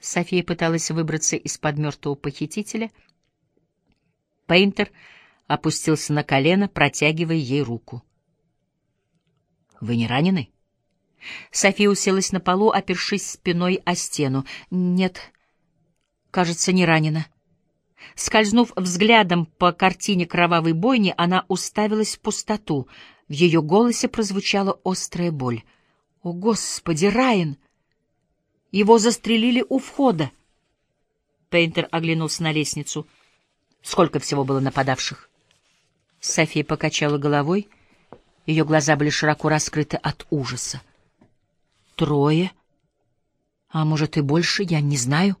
София пыталась выбраться из-под мертвого похитителя. Пейнтер опустился на колено, протягивая ей руку. «Вы не ранены?» София уселась на полу, опершись спиной о стену. «Нет, кажется, не ранена». Скользнув взглядом по картине кровавой бойни, она уставилась в пустоту. В ее голосе прозвучала острая боль. «О, Господи, Райан!» Его застрелили у входа. Пейнтер оглянулся на лестницу. Сколько всего было нападавших? София покачала головой. Ее глаза были широко раскрыты от ужаса. Трое? А может и больше, я не знаю.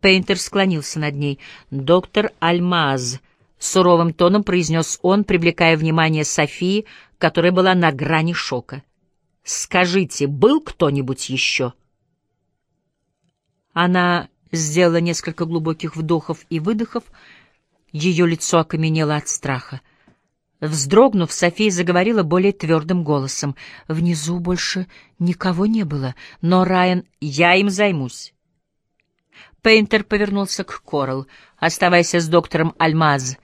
Пейнтер склонился над ней. «Доктор Альмаз», — суровым тоном произнес он, привлекая внимание Софии, которая была на грани шока. «Скажите, был кто-нибудь еще?» Она сделала несколько глубоких вдохов и выдохов. Ее лицо окаменело от страха. Вздрогнув, София заговорила более твердым голосом. «Внизу больше никого не было, но Райан... Я им займусь». Пейнтер повернулся к Корал. «Оставайся с доктором Альмаз.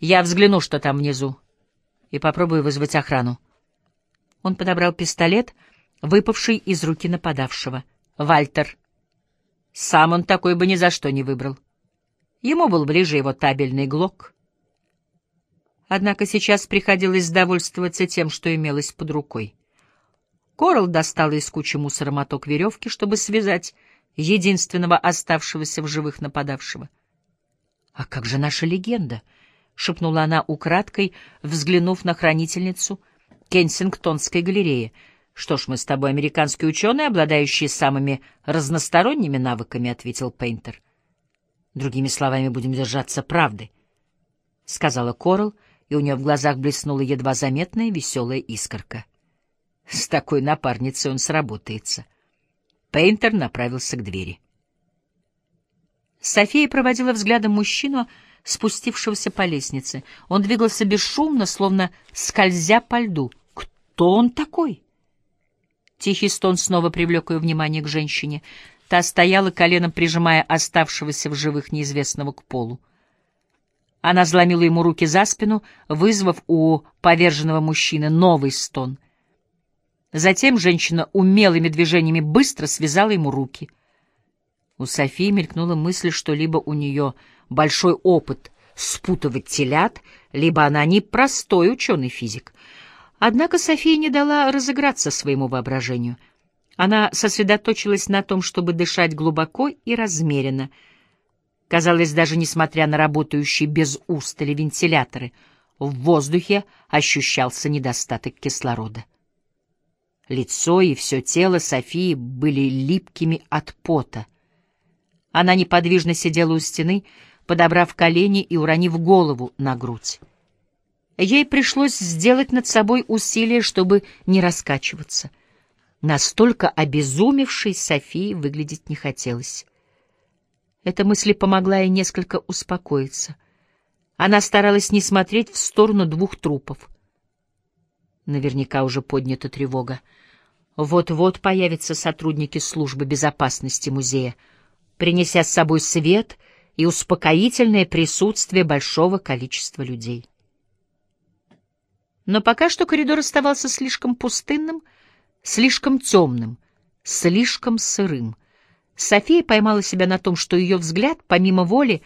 Я взгляну, что там внизу, и попробую вызвать охрану». Он подобрал пистолет, выпавший из руки нападавшего. «Вальтер, сам он такой бы ни за что не выбрал. Ему был ближе его табельный глок. Однако сейчас приходилось довольствоваться тем, что имелось под рукой. Корал достала из кучи мусора моток веревки, чтобы связать единственного оставшегося в живых нападавшего. — А как же наша легенда? — шепнула она украдкой, взглянув на хранительницу Кенсингтонской галереи — «Что ж, мы с тобой американские ученые, обладающие самыми разносторонними навыками», — ответил Пейнтер. «Другими словами, будем держаться правды», — сказала Корал, и у нее в глазах блеснула едва заметная веселая искорка. С такой напарницей он сработается. Пейнтер направился к двери. София проводила взглядом мужчину, спустившегося по лестнице. Он двигался бесшумно, словно скользя по льду. Кто он такой? Тихий стон снова привлек ее внимание к женщине. Та стояла коленом, прижимая оставшегося в живых неизвестного к полу. Она взломила ему руки за спину, вызвав у поверженного мужчины новый стон. Затем женщина умелыми движениями быстро связала ему руки. У Софии мелькнула мысль, что либо у нее большой опыт спутывать телят, либо она не простой ученый-физик — Однако София не дала разыграться своему воображению. Она сосредоточилась на том, чтобы дышать глубоко и размеренно. Казалось, даже несмотря на работающие без устали вентиляторы, в воздухе ощущался недостаток кислорода. Лицо и все тело Софии были липкими от пота. Она неподвижно сидела у стены, подобрав колени и уронив голову на грудь. Ей пришлось сделать над собой усилие, чтобы не раскачиваться. Настолько обезумевшей Софии выглядеть не хотелось. Эта мысль помогла ей несколько успокоиться. Она старалась не смотреть в сторону двух трупов. Наверняка уже поднята тревога. Вот-вот появятся сотрудники службы безопасности музея, принеся с собой свет и успокоительное присутствие большого количества людей. Но пока что коридор оставался слишком пустынным, слишком темным, слишком сырым. София поймала себя на том, что ее взгляд, помимо воли,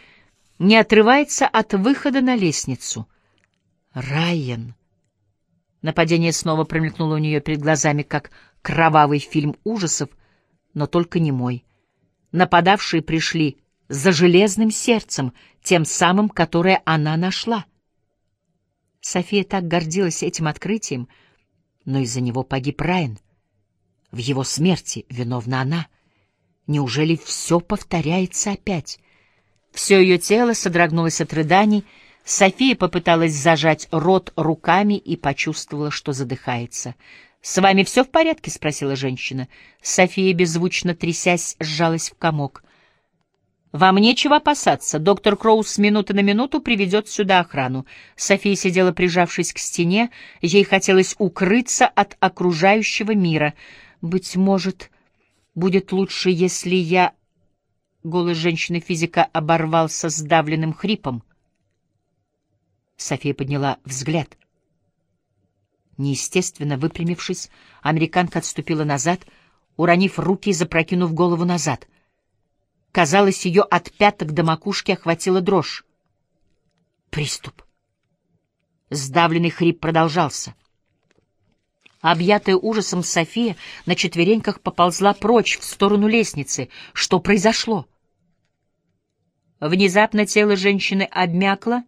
не отрывается от выхода на лестницу. Райан. Нападение снова промелькнуло у нее перед глазами, как кровавый фильм ужасов, но только не мой. Нападавшие пришли за железным сердцем, тем самым, которое она нашла. София так гордилась этим открытием, но из-за него погиб Райан. В его смерти виновна она. Неужели все повторяется опять? Все ее тело содрогнулось от рыданий, София попыталась зажать рот руками и почувствовала, что задыхается. «С вами все в порядке?» — спросила женщина. София, беззвучно трясясь, сжалась в комок. «Вам нечего опасаться. Доктор Кроуз с минуты на минуту приведет сюда охрану». София сидела, прижавшись к стене. Ей хотелось укрыться от окружающего мира. «Быть может, будет лучше, если я...» Голос женщины-физика оборвался сдавленным хрипом. София подняла взгляд. Неестественно выпрямившись, американка отступила назад, уронив руки и запрокинув голову назад. Казалось, ее от пяток до макушки охватила дрожь. Приступ. Сдавленный хрип продолжался. Объятая ужасом София на четвереньках поползла прочь в сторону лестницы. Что произошло? Внезапно тело женщины обмякло,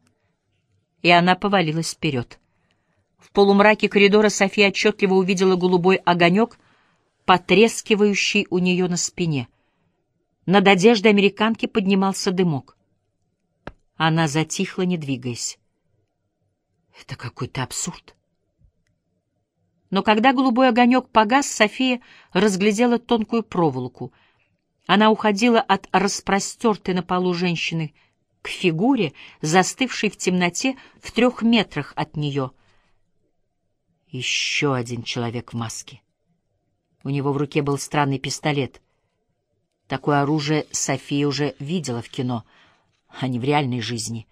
и она повалилась вперед. В полумраке коридора София отчетливо увидела голубой огонек, потрескивающий у нее на спине. Над одеждой американки поднимался дымок. Она затихла, не двигаясь. Это какой-то абсурд. Но когда голубой огонек погас, София разглядела тонкую проволоку. Она уходила от распростертой на полу женщины к фигуре, застывшей в темноте в трех метрах от нее. Еще один человек в маске. У него в руке был странный пистолет. Такое оружие София уже видела в кино, а не в реальной жизни.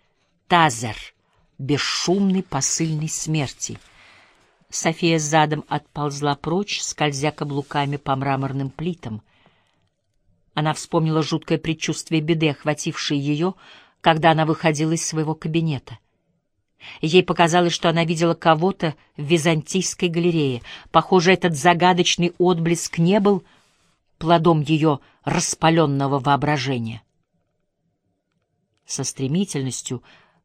Тазер — бесшумный посыльный смерти. София задом отползла прочь, скользя каблуками по мраморным плитам. Она вспомнила жуткое предчувствие беды, охватившее ее, когда она выходила из своего кабинета. Ей показалось, что она видела кого-то в византийской галерее. Похоже, этот загадочный отблеск не был плодом ее распаленного воображения. Со стремительностью,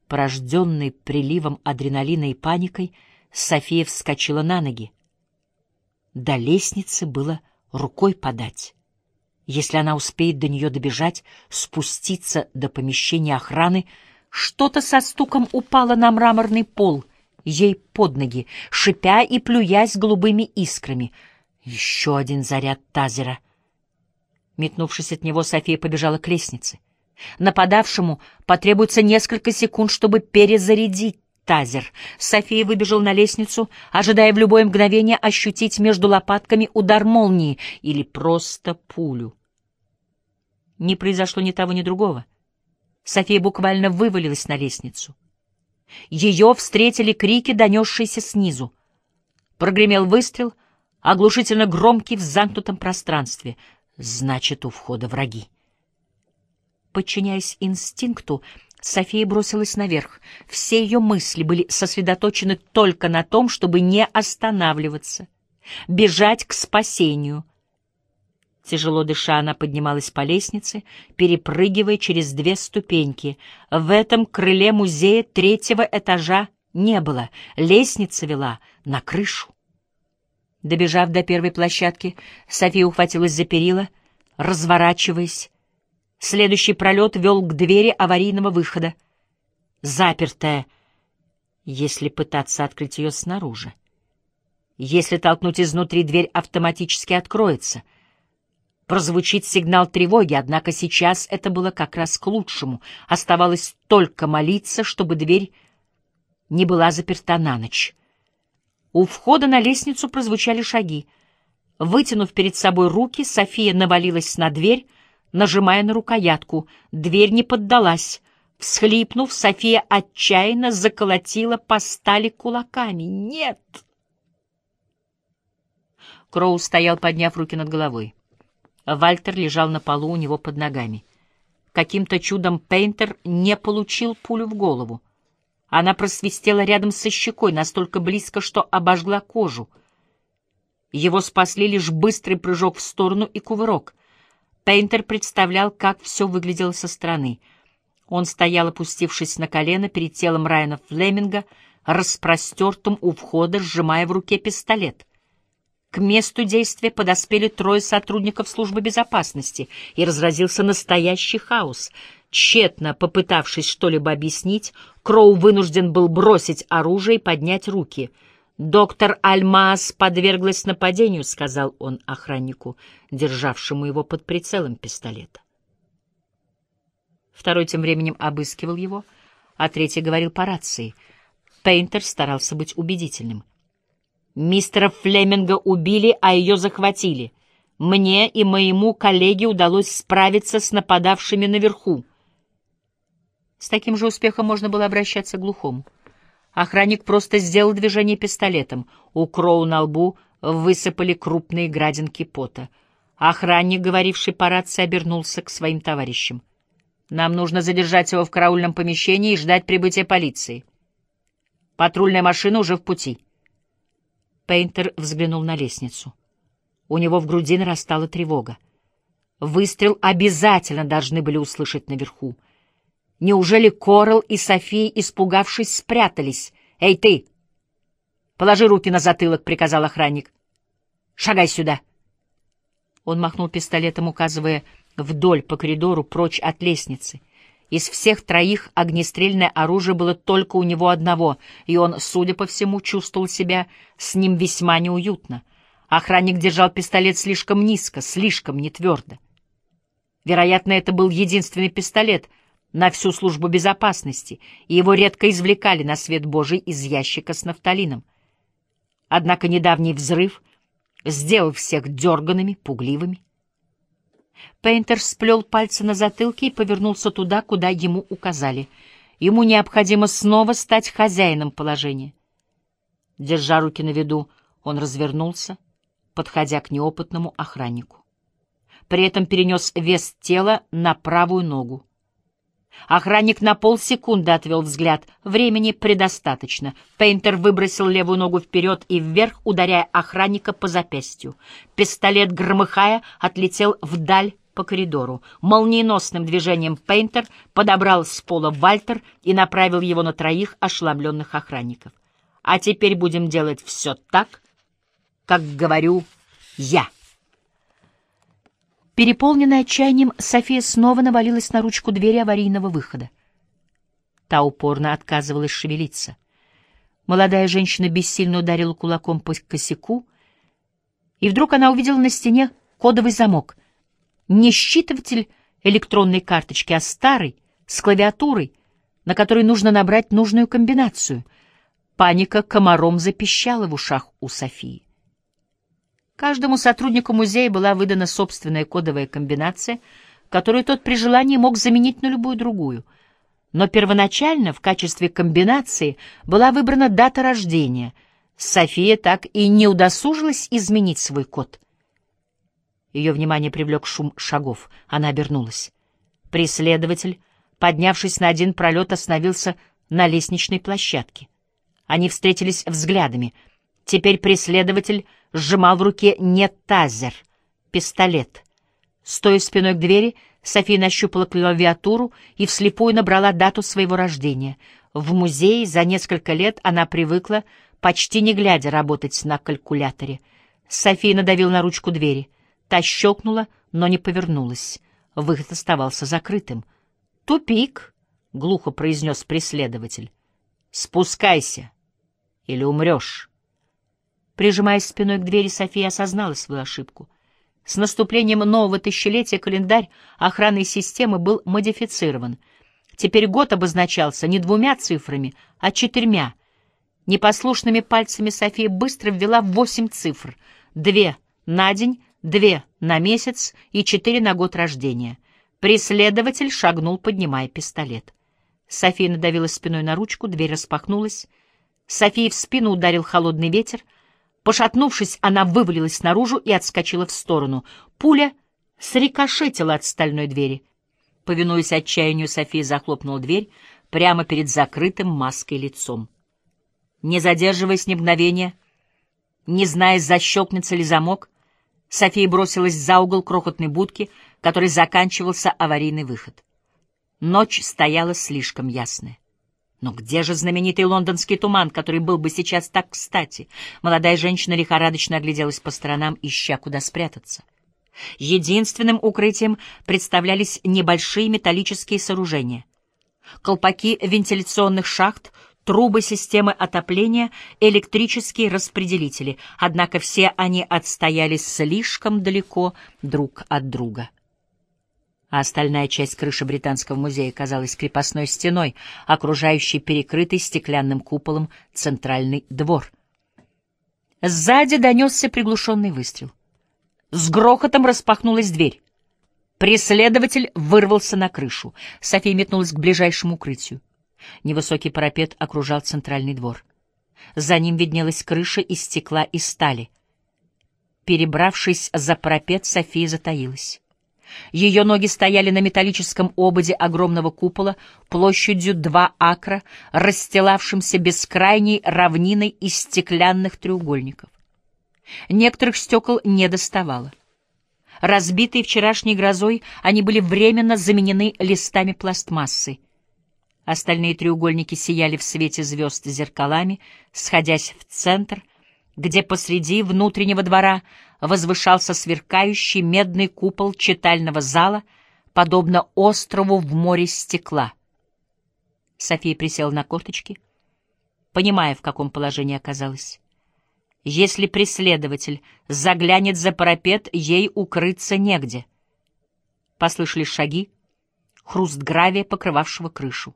порожденной приливом адреналина и паникой, София вскочила на ноги. До лестницы было рукой подать. Если она успеет до нее добежать, спуститься до помещения охраны, что-то со стуком упало на мраморный пол ей под ноги, шипя и плюясь голубыми искрами. Еще один заряд тазера. Метнувшись от него, София побежала к лестнице. Нападавшему потребуется несколько секунд, чтобы перезарядить тазер. София выбежал на лестницу, ожидая в любое мгновение ощутить между лопатками удар молнии или просто пулю. Не произошло ни того, ни другого. София буквально вывалилась на лестницу. Ее встретили крики, донесшиеся снизу. Прогремел выстрел, оглушительно громкий в замкнутом пространстве. Значит, у входа враги. Подчиняясь инстинкту, София бросилась наверх. Все ее мысли были сосредоточены только на том, чтобы не останавливаться, бежать к спасению. Тяжело дыша, она поднималась по лестнице, перепрыгивая через две ступеньки. В этом крыле музея третьего этажа не было, лестница вела на крышу. Добежав до первой площадки, София ухватилась за перила, разворачиваясь, Следующий пролет вел к двери аварийного выхода. Запертая, если пытаться открыть ее снаружи. Если толкнуть изнутри, дверь автоматически откроется. Прозвучит сигнал тревоги, однако сейчас это было как раз к лучшему. Оставалось только молиться, чтобы дверь не была заперта на ночь. У входа на лестницу прозвучали шаги. Вытянув перед собой руки, София навалилась на дверь, нажимая на рукоятку. Дверь не поддалась. Всхлипнув, София отчаянно заколотила по стали кулаками. «Нет!» Кроу стоял, подняв руки над головой. Вальтер лежал на полу у него под ногами. Каким-то чудом Пейнтер не получил пулю в голову. Она просвистела рядом со щекой, настолько близко, что обожгла кожу. Его спасли лишь быстрый прыжок в сторону и кувырок — Пейнтер представлял, как все выглядело со стороны. Он стоял, опустившись на колено перед телом Райана Флеминга, распростертым у входа, сжимая в руке пистолет. К месту действия подоспели трое сотрудников службы безопасности, и разразился настоящий хаос. Тщетно попытавшись что-либо объяснить, Кроу вынужден был бросить оружие и поднять руки — «Доктор Альмаас подверглась нападению», — сказал он охраннику, державшему его под прицелом пистолета. Второй тем временем обыскивал его, а третий говорил по рации. Пейнтер старался быть убедительным. «Мистера Флеминга убили, а ее захватили. Мне и моему коллеге удалось справиться с нападавшими наверху. С таким же успехом можно было обращаться к глухому. Охранник просто сделал движение пистолетом. У Кроу на лбу высыпали крупные градинки пота. Охранник, говоривший по рации, обернулся к своим товарищам. «Нам нужно задержать его в караульном помещении и ждать прибытия полиции. Патрульная машина уже в пути». Пейнтер взглянул на лестницу. У него в груди нарастала тревога. Выстрел обязательно должны были услышать наверху. Неужели Корал и София, испугавшись, спрятались? «Эй, ты! Положи руки на затылок», — приказал охранник. «Шагай сюда!» Он махнул пистолетом, указывая вдоль по коридору, прочь от лестницы. Из всех троих огнестрельное оружие было только у него одного, и он, судя по всему, чувствовал себя с ним весьма неуютно. Охранник держал пистолет слишком низко, слишком нетвердо. Вероятно, это был единственный пистолет — на всю службу безопасности, и его редко извлекали на свет Божий из ящика с нафталином. Однако недавний взрыв сделал всех дерганными, пугливыми. Пейнтер сплел пальцы на затылке и повернулся туда, куда ему указали. Ему необходимо снова стать хозяином положения. Держа руки на виду, он развернулся, подходя к неопытному охраннику. При этом перенес вес тела на правую ногу. Охранник на полсекунды отвел взгляд. Времени предостаточно. Пейнтер выбросил левую ногу вперед и вверх, ударяя охранника по запястью. Пистолет, громыхая, отлетел вдаль по коридору. Молниеносным движением Пейнтер подобрал с пола Вальтер и направил его на троих ошеломленных охранников. «А теперь будем делать все так, как говорю я». Переполненная отчаянием, София снова навалилась на ручку двери аварийного выхода. Та упорно отказывалась шевелиться. Молодая женщина бессильно ударила кулаком по косяку, и вдруг она увидела на стене кодовый замок. Не считыватель электронной карточки, а старый, с клавиатурой, на которой нужно набрать нужную комбинацию. Паника комаром запищала в ушах у Софии. Каждому сотруднику музея была выдана собственная кодовая комбинация, которую тот при желании мог заменить на любую другую. Но первоначально в качестве комбинации была выбрана дата рождения. София так и не удосужилась изменить свой код. Ее внимание привлек шум шагов. Она обернулась. Преследователь, поднявшись на один пролет, остановился на лестничной площадке. Они встретились взглядами. Теперь преследователь сжимал в руке не тазер, пистолет. Стоя спиной к двери, София нащупала клавиатуру и вслепую набрала дату своего рождения. В музее за несколько лет она привыкла, почти не глядя, работать на калькуляторе. София надавила на ручку двери. Та щелкнула, но не повернулась. Выход оставался закрытым. «Тупик», — глухо произнес преследователь. «Спускайся, или умрешь». Прижимаясь спиной к двери, София осознала свою ошибку. С наступлением нового тысячелетия календарь охранной системы был модифицирован. Теперь год обозначался не двумя цифрами, а четырьмя. Непослушными пальцами София быстро ввела восемь цифр. Две на день, две на месяц и четыре на год рождения. Преследователь шагнул, поднимая пистолет. София надавила спиной на ручку, дверь распахнулась. Софии в спину ударил холодный ветер — Пошатнувшись, она вывалилась наружу и отскочила в сторону. Пуля срикошетила от стальной двери. Повинуясь отчаянию, София захлопнула дверь прямо перед закрытым маской лицом. Не задерживаясь ни мгновения, не зная, защелкнется ли замок, София бросилась за угол крохотной будки, которой заканчивался аварийный выход. Ночь стояла слишком ясная. Но где же знаменитый лондонский туман, который был бы сейчас так кстати? Молодая женщина лихорадочно огляделась по сторонам, ища, куда спрятаться. Единственным укрытием представлялись небольшие металлические сооружения. Колпаки вентиляционных шахт, трубы системы отопления, электрические распределители, однако все они отстояли слишком далеко друг от друга а остальная часть крыши Британского музея казалась крепостной стеной, окружающей перекрытый стеклянным куполом центральный двор. Сзади донесся приглушенный выстрел. С грохотом распахнулась дверь. Преследователь вырвался на крышу. София метнулась к ближайшему укрытию. Невысокий парапет окружал центральный двор. За ним виднелась крыша из стекла и стали. Перебравшись за парапет, София затаилась. Ее ноги стояли на металлическом ободе огромного купола площадью два акра, расстилавшимся бескрайней равниной из стеклянных треугольников. Некоторых стекол не доставало. Разбитые вчерашней грозой, они были временно заменены листами пластмассы. Остальные треугольники сияли в свете звезд зеркалами, сходясь в центр, где посреди внутреннего двора возвышался сверкающий медный купол читального зала, подобно острову в море стекла. София присела на корточки, понимая, в каком положении оказалась. Если преследователь заглянет за парапет, ей укрыться негде. Послышались шаги, хруст гравия, покрывавшего крышу.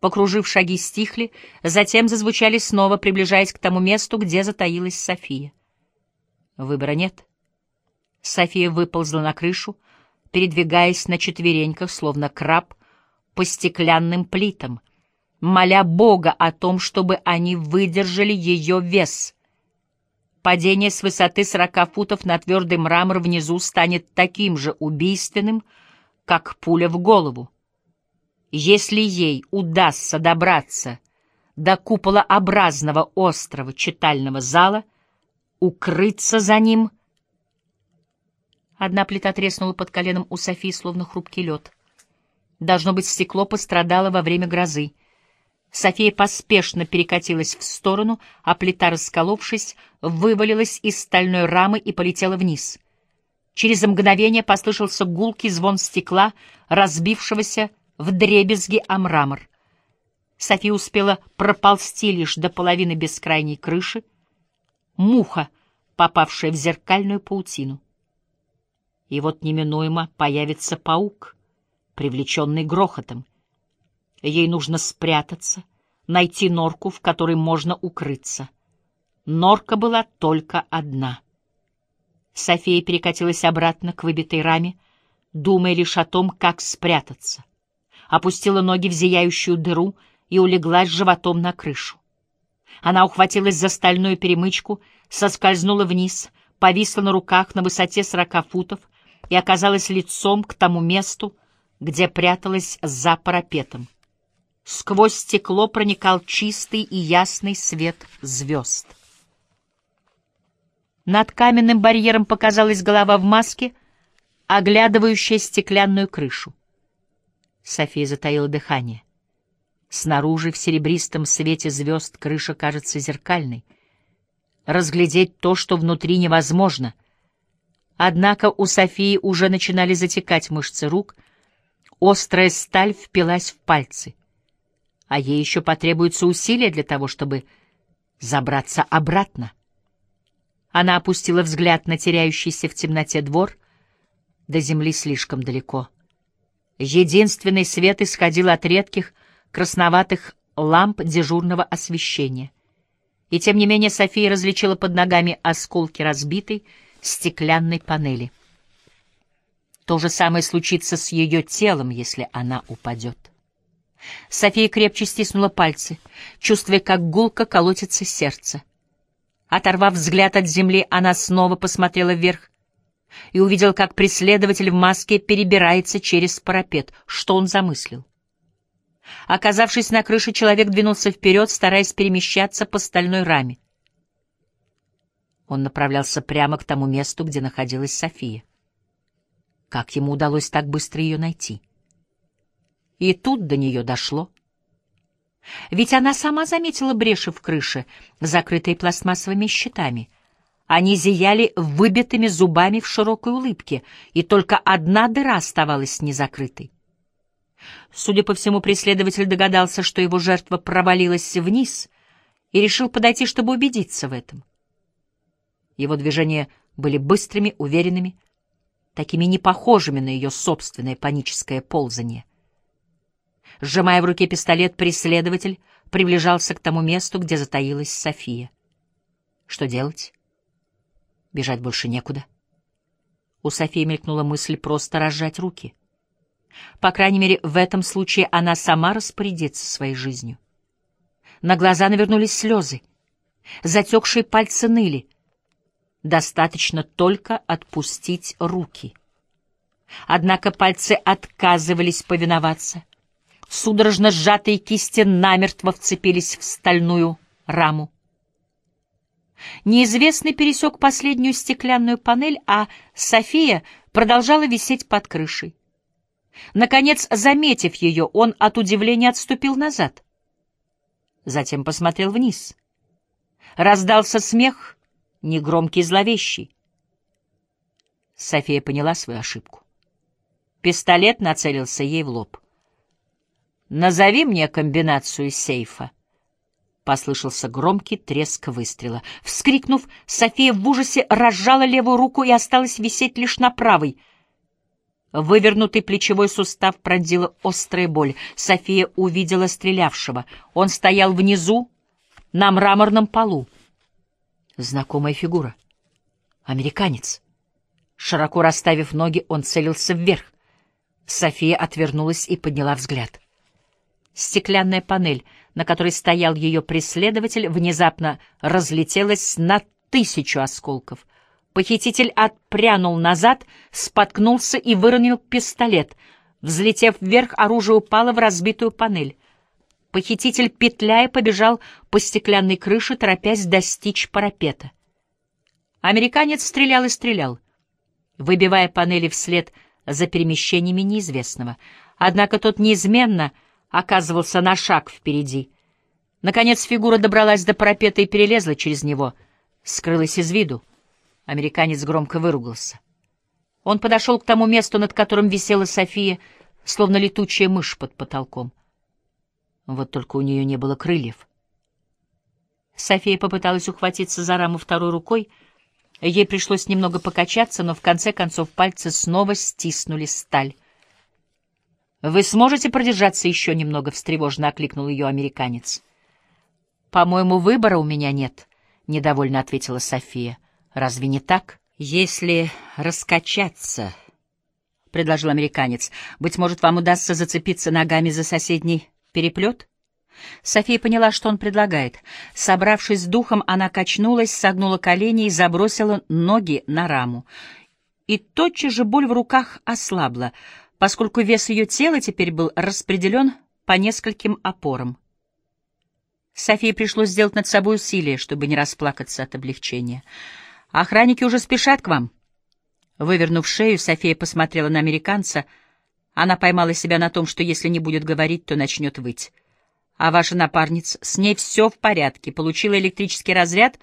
Покружив шаги, стихли, затем зазвучали снова, приближаясь к тому месту, где затаилась София. Выбора нет. София выползла на крышу, передвигаясь на четвереньках, словно краб, по стеклянным плитам, моля Бога о том, чтобы они выдержали ее вес — Падение с высоты сорока футов на твердый мрамор внизу станет таким же убийственным, как пуля в голову. Если ей удастся добраться до куполообразного острова читального зала, укрыться за ним... Одна плита треснула под коленом у Софии, словно хрупкий лед. Должно быть, стекло пострадало во время грозы. София поспешно перекатилась в сторону, а плита, расколовшись, вывалилась из стальной рамы и полетела вниз. Через мгновение послышался гулкий звон стекла, разбившегося в дребезги о мрамор. София успела проползти лишь до половины бескрайней крыши, муха, попавшая в зеркальную паутину. И вот неминуемо появится паук, привлеченный грохотом — Ей нужно спрятаться, найти норку, в которой можно укрыться. Норка была только одна. София перекатилась обратно к выбитой раме, думая лишь о том, как спрятаться. Опустила ноги в зияющую дыру и улеглась животом на крышу. Она ухватилась за стальную перемычку, соскользнула вниз, повисла на руках на высоте сорока футов и оказалась лицом к тому месту, где пряталась за парапетом. Сквозь стекло проникал чистый и ясный свет звезд. Над каменным барьером показалась голова в маске, оглядывающая стеклянную крышу. София затаила дыхание. Снаружи в серебристом свете звезд крыша кажется зеркальной. Разглядеть то, что внутри, невозможно. Однако у Софии уже начинали затекать мышцы рук, острая сталь впилась в пальцы — а ей еще потребуются усилия для того, чтобы забраться обратно. Она опустила взгляд на теряющийся в темноте двор, до земли слишком далеко. Единственный свет исходил от редких красноватых ламп дежурного освещения. И тем не менее София различила под ногами осколки разбитой стеклянной панели. То же самое случится с ее телом, если она упадет. София крепче стиснула пальцы, чувствуя, как гулко колотится сердце. Оторвав взгляд от земли, она снова посмотрела вверх и увидела, как преследователь в маске перебирается через парапет. Что он замыслил? Оказавшись на крыше, человек двинулся вперед, стараясь перемещаться по стальной раме. Он направлялся прямо к тому месту, где находилась София. Как ему удалось так быстро ее найти? — и тут до нее дошло. Ведь она сама заметила бреши в крыше, закрытые пластмассовыми щитами. Они зияли выбитыми зубами в широкой улыбке, и только одна дыра оставалась незакрытой. Судя по всему, преследователь догадался, что его жертва провалилась вниз, и решил подойти, чтобы убедиться в этом. Его движения были быстрыми, уверенными, такими непохожими на ее собственное паническое ползание — Сжимая в руке пистолет, преследователь приближался к тому месту, где затаилась София. Что делать? Бежать больше некуда. У Софии мелькнула мысль просто разжать руки. По крайней мере, в этом случае она сама распорядится своей жизнью. На глаза навернулись слезы. Затекшие пальцы ныли. Достаточно только отпустить руки. Однако пальцы отказывались повиноваться. Судорожно сжатые кисти намертво вцепились в стальную раму. Неизвестный пересек последнюю стеклянную панель, а София продолжала висеть под крышей. Наконец, заметив ее, он от удивления отступил назад. Затем посмотрел вниз. Раздался смех, негромкий и зловещий. София поняла свою ошибку. Пистолет нацелился ей в лоб. «Назови мне комбинацию сейфа». Послышался громкий треск выстрела. Вскрикнув, София в ужасе разжала левую руку и осталась висеть лишь на правой. Вывернутый плечевой сустав пронзила острая боль. София увидела стрелявшего. Он стоял внизу, на мраморном полу. Знакомая фигура. Американец. Широко расставив ноги, он целился вверх. София отвернулась и подняла взгляд. Стеклянная панель, на которой стоял ее преследователь, внезапно разлетелась на тысячу осколков. Похититель отпрянул назад, споткнулся и выронил пистолет. Взлетев вверх, оружие упало в разбитую панель. Похититель, петляя, побежал по стеклянной крыше, торопясь достичь парапета. Американец стрелял и стрелял, выбивая панели вслед за перемещениями неизвестного. Однако тот неизменно — оказывался на шаг впереди. Наконец фигура добралась до парапета и перелезла через него, скрылась из виду. Американец громко выругался. Он подошел к тому месту, над которым висела София, словно летучая мышь под потолком. Вот только у нее не было крыльев. София попыталась ухватиться за раму второй рукой. Ей пришлось немного покачаться, но в конце концов пальцы снова стиснули сталь. «Вы сможете продержаться еще немного?» — встревожно окликнул ее американец. «По-моему, выбора у меня нет», — недовольно ответила София. «Разве не так?» «Если раскачаться...» — предложил американец. «Быть может, вам удастся зацепиться ногами за соседний переплет?» София поняла, что он предлагает. Собравшись с духом, она качнулась, согнула колени и забросила ноги на раму. И тотчас же боль в руках ослабла — поскольку вес ее тела теперь был распределен по нескольким опорам. Софии пришлось сделать над собой усилие, чтобы не расплакаться от облегчения. «Охранники уже спешат к вам». Вывернув шею, София посмотрела на американца. Она поймала себя на том, что если не будет говорить, то начнет выть. «А ваша напарница? С ней все в порядке. Получила электрический разряд,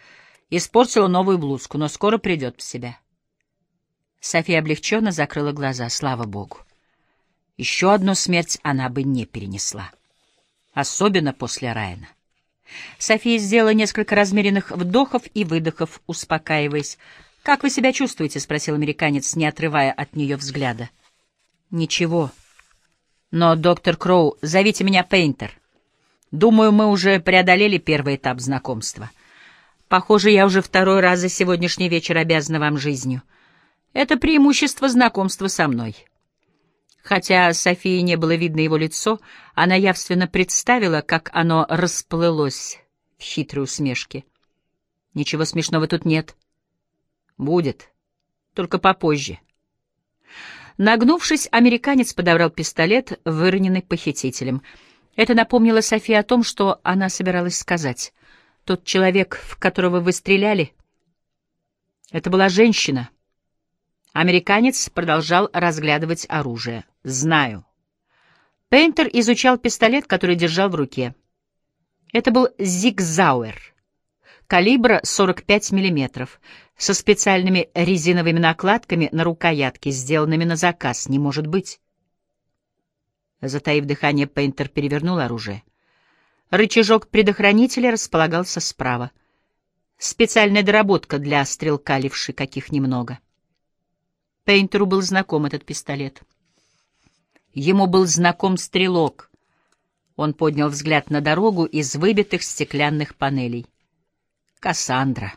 испортила новую блузку, но скоро придет в себя». София облегченно закрыла глаза. Слава Богу. Еще одну смерть она бы не перенесла. Особенно после Райана. София сделала несколько размеренных вдохов и выдохов, успокаиваясь. «Как вы себя чувствуете?» — спросил американец, не отрывая от нее взгляда. «Ничего. Но, доктор Кроу, зовите меня Пейнтер. Думаю, мы уже преодолели первый этап знакомства. Похоже, я уже второй раз за сегодняшний вечер обязана вам жизнью. Это преимущество знакомства со мной». Хотя Софии не было видно его лицо, она явственно представила, как оно расплылось в хитрой усмешке. Ничего смешного тут нет. Будет. Только попозже. Нагнувшись, американец подобрал пистолет, выроненный похитителем. Это напомнило Софии о том, что она собиралась сказать. Тот человек, в которого вы стреляли, это была женщина — Американец продолжал разглядывать оружие. «Знаю». Пейнтер изучал пистолет, который держал в руке. Это был «Зигзауэр» калибра 45 мм, со специальными резиновыми накладками на рукоятке, сделанными на заказ. Не может быть. Затаив дыхание, Пейнтер перевернул оружие. Рычажок предохранителя располагался справа. Специальная доработка для стрелка левши, каких немного. Пейнтеру был знаком этот пистолет. Ему был знаком стрелок. Он поднял взгляд на дорогу из выбитых стеклянных панелей. Кассандра.